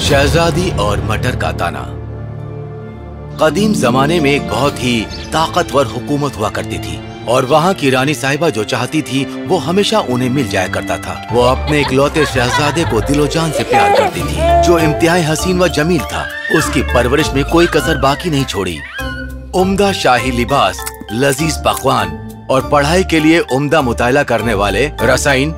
शहजादी और मटर का ताना कदीम जमाने में एक बहुत ही ताकतवर हुकूमत हुआ करती थी और वहाँ की रानी साहिबा जो चाहती थी, वो हमेशा उन्हें मिल जाया करता था। वो अपने इकलौते शहजादे को दिलो जान से प्यार करती थी, जो इम्तिहाई हसीन व जमील था। उसकी परवरिश में कोई कसर बाकी नहीं छोड़ी। उम्दा शाही लिबास, लजीज पकवान और पढ़ाई के लिए उम्दा मुताला करने वाले रसाइन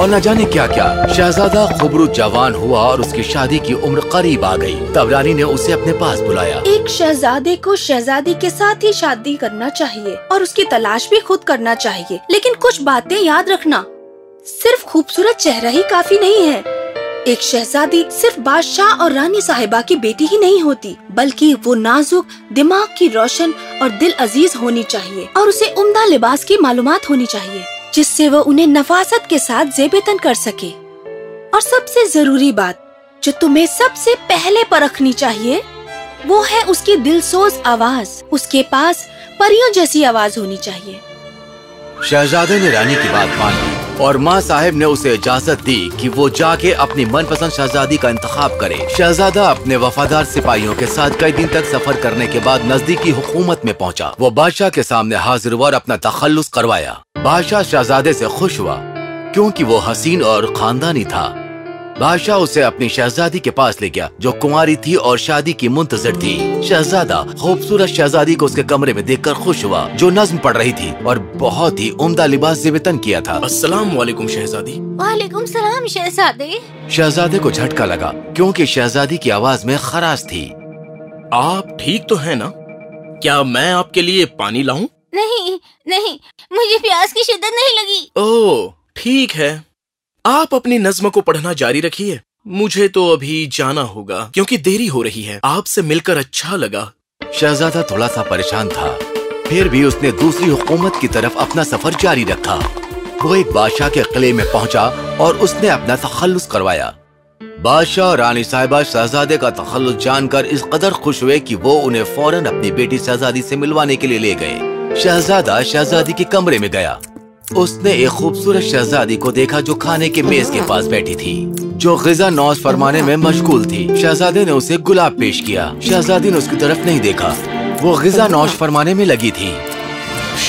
और न जाने क्या क्या। शहजादा खुबरू जवान हुआ और उसकी शादी की उम्र करीब आ गई। तब रानी ने उसे अपने पास बुलाया। एक शहजादे को शहजादी के साथ ही शादी करना चाहिए और उसकी तलाश भी खुद करना चाहिए। लेकिन कुछ बातें याद रखना। सिर्फ़ खूबसूरत चेहरा ही काफ़ी नहीं है। एक शहजादी सिर्फ़ बादशाह और रानी साहिबा की बेटी ही नहीं होती, बल्कि वो नाजुक, दिमाग की रोशन और दिल अज़ीज़ होनी चाहिए और उसे उम्दा लिबास की मालूमात होनी चाहिए। जिससे वो उन्हें नफासत के साथ जेबेतन कर सके। और सबसे ज़रूरी बात, जो तुम्हें सबसे पहले परखनी चाहिए, वो है उसकी दिलसोज आवाज़, उसके पास परियों जैसी आवाज़ होनी चाहिए। शहजादे ने रानी की बात मान और माँ साहिब ने उसे इजाज़त दी कि वो जाके अपनी मनपसंद शहजादी का इंतखाब करे। शहजादा अपने वफादार सिपाहियों के साथ कई दिन तक सफ़र करने के बाद नजदीकी हुकूमत में पहुँचा। वो बादशाह के सामने हाजिर हुआ और अपना तखल्लुस करवाया। बादशाह शहजादे से खुश हुआ क्योंकि वो हसीन और खानदानी था। बादशाह उसे अपनी शहजादी के पास ले गया जो कुंवारी थी और शादी की मुंतजर थी। शहजादा खूबसूरत शहजादी को उसके कमरे में देखकर खुश हुआ जो नज्म पढ़ रही थी और बहुत ही उम्दा लिबास जिवेतन किया था। अस्सलाम वालेकुम शहजादी। वालेकुम सलाम शहजादे। शहजादे को झटका लगा क्योंकि शहजादी की आवाज़ में खराश थी। आप ठीक तो है ना? क्या मैं आपके लिए पानी लाऊं? नहीं नहीं मुझे प्यास की शिद्दत नहीं लगी। ओह ठीक है। आप अपनी नज्म को पढ़ना जारी रखिए। मुझे तो अभी जाना होगा क्योंकि देरी हो रही है। आपसे मिलकर अच्छा लगा। शहजादा थोड़ा सा परेशान था। फिर भी उसने दूसरी हुकूमत की तरफ़ अपना सफ़र जारी रखा। वो एक बादशाह के किले में पहुँचा और उसने अपना तखल्लुस करवाया। बादशाह और रानी साहिबा शहजादे का तखल्लुस जानकर इस कदर खुश हुए कि वो उन्हें फ़ौरन अपनी बेटी शहजादी से मिलवाने के लिए ले गए। शहजादा शहजादी के कमरे में गया। उसने एक खूबसूरत शहजादी को देखा जो खाने के मेज के पास बैठी थी जो गजा नौज फरमाने में मशगूल थी। शहजादे ने उसे गुलाब पेश किया। शहजादी ने उसकी तरफ़ नहीं देखा। वो गजा नौश फरमाने में लगी थी।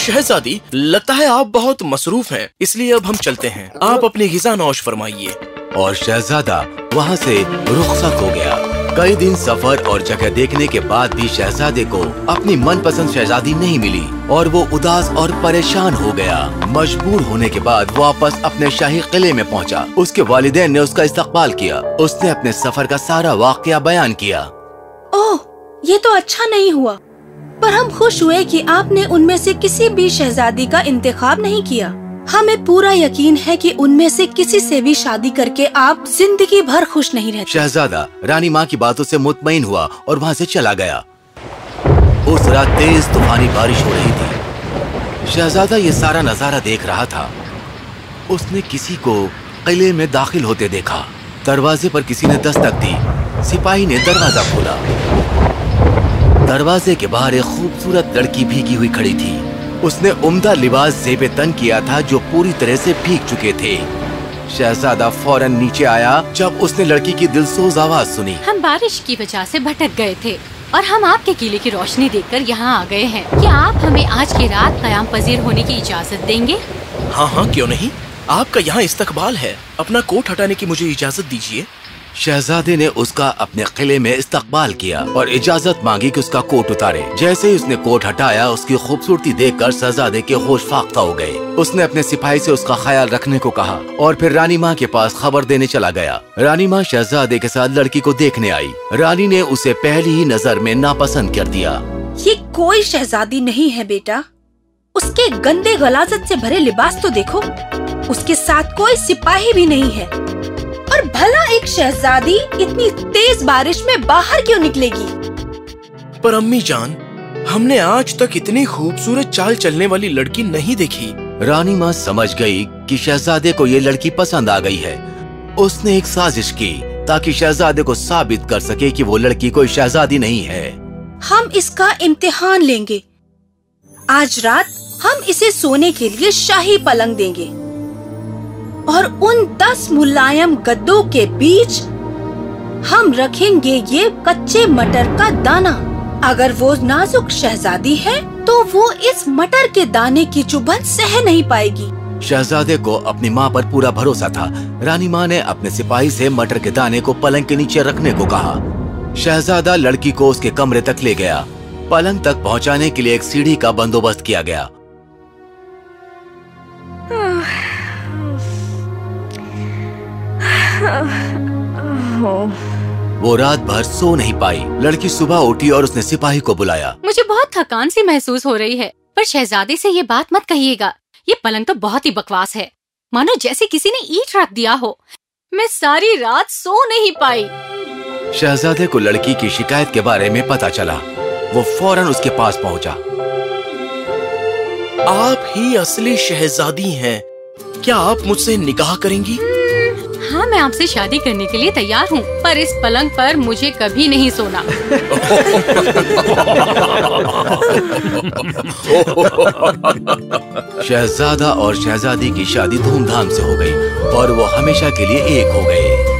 शहजादी लगता है आप बहुत मसरूफ हैं इसलिए अब हम चलते हैं। आप अपनी गजा नौश फरमाइए। और शहजादा वहाँ से रुखसत हो गया। कई दिन सफ़र और जगह देखने के बाद भी शहजादे को अपनी मनपसंद शहजादी नहीं मिली और वो उदास और परेशान हो गया। मजबूर होने के बाद वापस अपने शाही किले में पहुँचा। उसके वालिदैन ने उसका इस्तकबाल किया। उसने अपने सफ़र का सारा वाकया बयान किया। ओह, ये तो अच्छा नहीं हुआ। पर हम खुश हुए कि आपने उनमें से किसी भी शहजादी का इंतखाब नहीं किया। हमें पूरा यकीन है कि उनमें से किसी से भी शादी करके आप ज़िंदगी भर खुश नहीं रहते। शहजादा, रानी माँ की बातों से मुतमिन हुआ और वहाँ से चला गया। उस रात तेज तूफानी बारिश हो रही थी। शहजादा ये सारा नज़ारा देख रहा था। उसने किसी को किले में दाखिल होते देखा। दरवाजे पर किसी ने दस्तक दी। सिपाही ने दरवाज़ा खोला। दरवाजे के बाहर एक खूबसूरत लड़की भीगी हुई खड़ी थी। उसने उम्दा लिबास जेबे तन किया था जो पूरी तरह से भीग चुके थे। शहजादा फ़ौरन नीचे आया जब उसने लड़की की दिलसोज आवाज़ सुनी। हम बारिश की वजह से भटक गए थे और हम आपके किले की रोशनी देखकर यहाँ आ गए हैं। क्या आप हमें आज की रात कयाम पजीर होने की इजाज़त देंगे? हाँ हाँ क्यों नहीं? आपका यहाँ इस्तकबाल है। अपना कोट हटाने की मुझे इजाज़त दीजिए। शहजादे ने उसका अपने किले में इस्तकबाल किया और इजाज़त मांगी कि उसका कोट उतारे। जैसे ही उसने कोट हटाया, उसकी खूबसूरती देखकर शहजादे के होश फाख्ता हो गए। उसने अपने सिपाही से उसका ख्याल रखने को कहा और फिर रानी माँ के पास खबर देने चला गया। रानी माँ शहजादे के साथ लड़की को देखने आई। रानी ने उसे पहली ही नज़र में नापसंद कर दिया। ये कोई शहजादी नहीं है बेटा। उसके गंदे गलाजत से भरे लिबास तो देखो। उसके साथ कोई सिपाही भी नहीं है। और भला एक शहजादी इतनी तेज बारिश में बाहर क्यों निकलेगी? पर अम्मी जान हमने आज तक इतनी खूबसूरत चाल चलने वाली लड़की नहीं देखी। रानी माँ समझ गई कि शहजादे को ये लड़की पसंद आ गई है। उसने एक साजिश की ताकि शहजादे को साबित कर सके कि वो लड़की कोई शहजादी नहीं है। हम इसका इम्तिहान लेंगे। आज रात हम इसे सोने के लिए शाही पलंग देंगे। और उन दस मुलायम गद्दों के बीच हम रखेंगे ये कच्चे मटर का दाना। अगर वो नाजुक शहजादी है तो वो इस मटर के दाने की चुभन सह नहीं पाएगी। शहजादे को अपनी माँ पर पूरा भरोसा था। रानी माँ ने अपने सिपाही से मटर के दाने को पलंग के नीचे रखने को कहा। शहजादा लड़की को उसके कमरे तक ले गया। पलंग तक पहुँचाने के लिए एक सीढ़ी का बंदोबस्त किया गया। वो रात भर सो नहीं पाई। लड़की सुबह उठी और उसने सिपाही को बुलाया। मुझे बहुत थकान सी महसूस हो रही है पर शहजादे से ये बात मत कहिएगा। ये पलंग तो बहुत ही बकवास है। मानो जैसे किसी ने ईट रख दिया हो। मैं सारी रात सो नहीं पाई। शहजादे को लड़की की शिकायत के बारे में पता चला। वो फ़ौरन उसके पास पहुँचा। आप ही असली शहजादी हैं। क्या आप मुझसे निकाह करेंगी? हाँ मैं आपसे शादी करने के लिए तैयार हूँ, पर इस पलंग पर मुझे कभी नहीं सोना। शहजादा और शहजादी की शादी धूमधाम से हो गई और वो हमेशा के लिए एक हो गए।